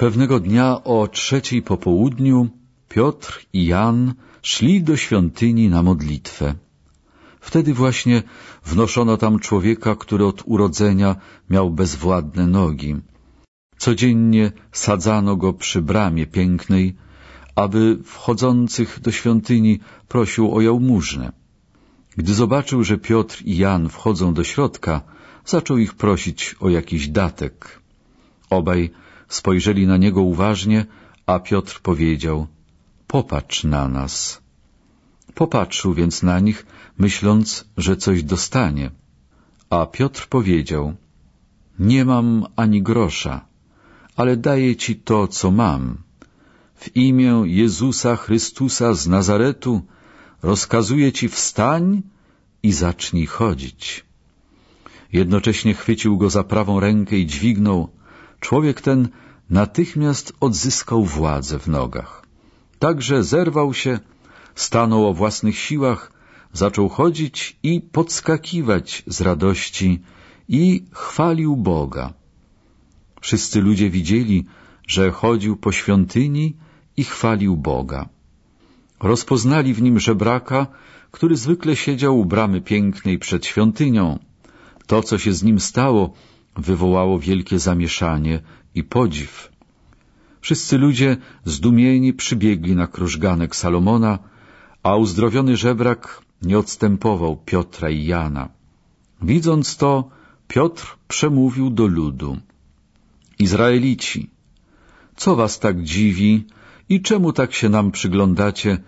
Pewnego dnia o trzeciej po południu Piotr i Jan szli do świątyni na modlitwę. Wtedy właśnie wnoszono tam człowieka, który od urodzenia miał bezwładne nogi. Codziennie sadzano go przy bramie pięknej, aby wchodzących do świątyni prosił o jałmużnę. Gdy zobaczył, że Piotr i Jan wchodzą do środka, zaczął ich prosić o jakiś datek. Obaj spojrzeli na niego uważnie, a Piotr powiedział — popatrz na nas. Popatrzył więc na nich, myśląc, że coś dostanie. A Piotr powiedział — nie mam ani grosza, ale daję ci to, co mam. W imię Jezusa Chrystusa z Nazaretu rozkazuję ci wstań i zacznij chodzić. Jednocześnie chwycił go za prawą rękę i dźwignął. Człowiek ten natychmiast odzyskał władzę w nogach. Także zerwał się, stanął o własnych siłach, zaczął chodzić i podskakiwać z radości i chwalił Boga. Wszyscy ludzie widzieli, że chodził po świątyni i chwalił Boga. Rozpoznali w nim żebraka, który zwykle siedział u bramy pięknej przed świątynią. To, co się z nim stało, wywołało wielkie zamieszanie i podziw. Wszyscy ludzie zdumieni przybiegli na krużganek Salomona, a uzdrowiony żebrak nie odstępował Piotra i Jana. Widząc to, Piotr przemówił do ludu. Izraelici, co was tak dziwi i czemu tak się nam przyglądacie,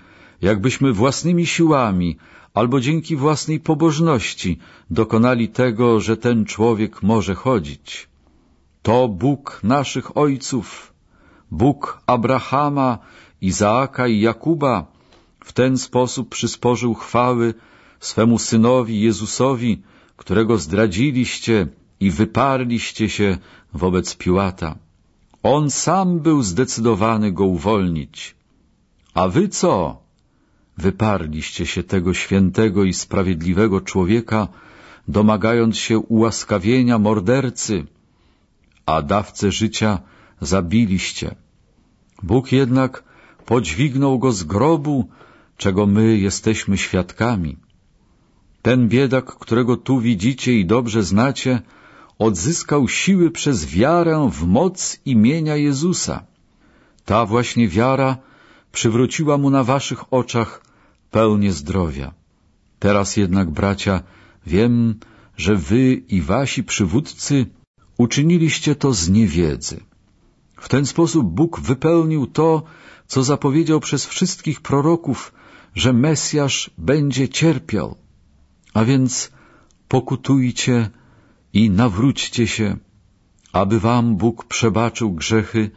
jakbyśmy własnymi siłami albo dzięki własnej pobożności dokonali tego, że ten człowiek może chodzić? To Bóg naszych ojców, Bóg Abrahama, Izaaka i Jakuba, w ten sposób przysporzył chwały swemu synowi Jezusowi, którego zdradziliście i wyparliście się wobec Piłata. On sam był zdecydowany go uwolnić. A wy co? Wyparliście się tego świętego i sprawiedliwego człowieka, domagając się ułaskawienia mordercy, a dawcę życia zabiliście. Bóg jednak podźwignął go z grobu, czego my jesteśmy świadkami. Ten biedak, którego tu widzicie i dobrze znacie, odzyskał siły przez wiarę w moc imienia Jezusa. Ta właśnie wiara przywróciła mu na waszych oczach pełnię zdrowia. Teraz jednak, bracia, wiem, że wy i wasi przywódcy uczyniliście to z niewiedzy. W ten sposób Bóg wypełnił to, co zapowiedział przez wszystkich proroków, że Mesjasz będzie cierpiał. A więc pokutujcie i nawróćcie się, aby wam Bóg przebaczył grzechy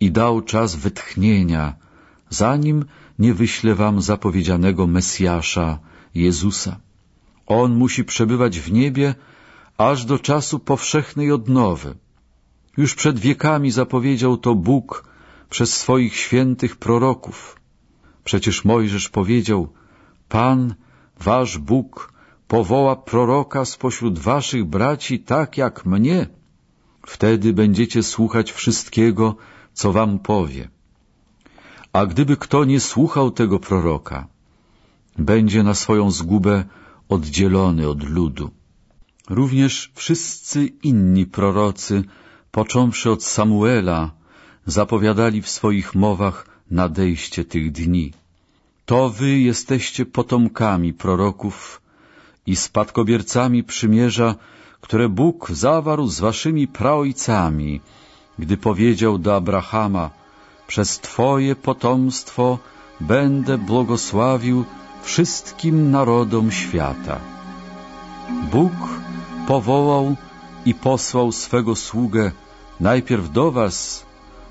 i dał czas wytchnienia, zanim nie wyśle wam zapowiedzianego Mesjasza, Jezusa. On musi przebywać w niebie aż do czasu powszechnej odnowy. Już przed wiekami zapowiedział to Bóg przez swoich świętych proroków. Przecież Mojżesz powiedział, Pan, wasz Bóg, powoła proroka spośród waszych braci tak jak mnie. Wtedy będziecie słuchać wszystkiego, co wam powie. A gdyby kto nie słuchał tego proroka, będzie na swoją zgubę oddzielony od ludu. Również wszyscy inni prorocy, począwszy od Samuela, zapowiadali w swoich mowach nadejście tych dni. To wy jesteście potomkami proroków i spadkobiercami przymierza, które Bóg zawarł z waszymi praojcami, gdy powiedział do Abrahama, przez Twoje potomstwo będę błogosławił wszystkim narodom świata. Bóg powołał i posłał swego sługę najpierw do was,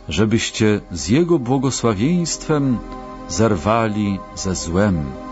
żebyście z Jego błogosławieństwem zerwali ze złem.